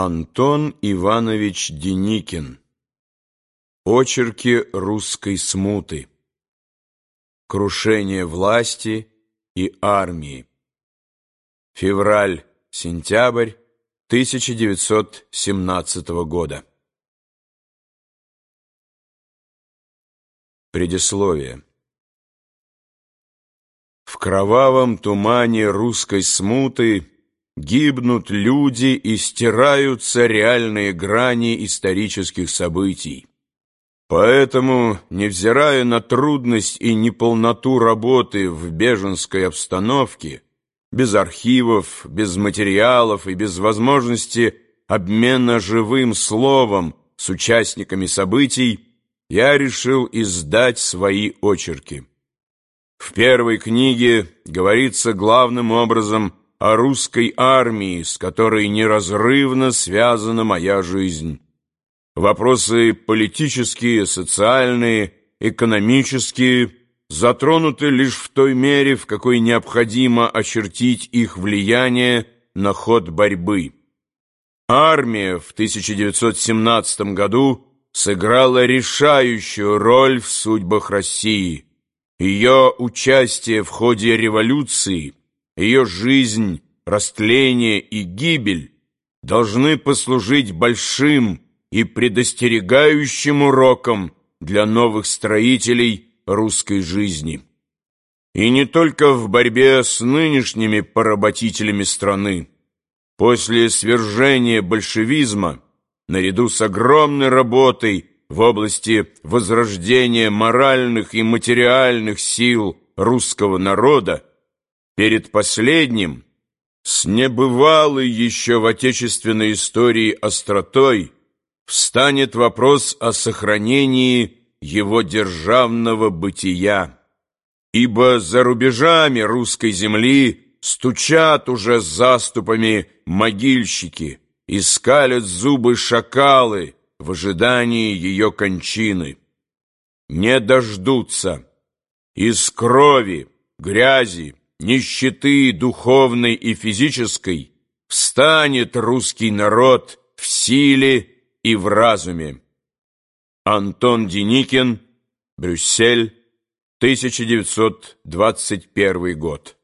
Антон Иванович Деникин. Очерки русской смуты. Крушение власти и армии. Февраль-сентябрь 1917 года. Предисловие. В кровавом тумане русской смуты Гибнут люди и стираются реальные грани исторических событий. Поэтому, невзирая на трудность и неполноту работы в беженской обстановке, без архивов, без материалов и без возможности обмена живым словом с участниками событий, я решил издать свои очерки. В первой книге говорится главным образом о русской армии, с которой неразрывно связана моя жизнь. Вопросы политические, социальные, экономические затронуты лишь в той мере, в какой необходимо очертить их влияние на ход борьбы. Армия в 1917 году сыграла решающую роль в судьбах России. Ее участие в ходе революции – ее жизнь, растление и гибель должны послужить большим и предостерегающим уроком для новых строителей русской жизни. И не только в борьбе с нынешними поработителями страны. После свержения большевизма, наряду с огромной работой в области возрождения моральных и материальных сил русского народа, Перед последним, с небывалой еще в отечественной истории остротой, встанет вопрос о сохранении его державного бытия. Ибо за рубежами русской земли стучат уже заступами могильщики, и зубы шакалы в ожидании ее кончины. Не дождутся из крови, грязи, нищеты духовной и физической встанет русский народ в силе и в разуме. Антон Деникин, Брюссель, 1921 год.